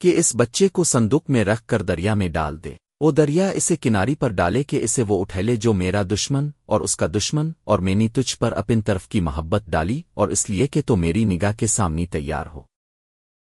کہ اس بچے کو صندوق میں رکھ کر دریا میں ڈال دے۔ وہ دریا اسے کناری پر ڈالے کہ اسے وہ اٹھیلے جو میرا دشمن اور اس کا دشمن اور میں نے تجھ پر اپن طرف کی محبت ڈالی اور اس لیے کہ تو میری نگاہ کے سامنے تیار ہو۔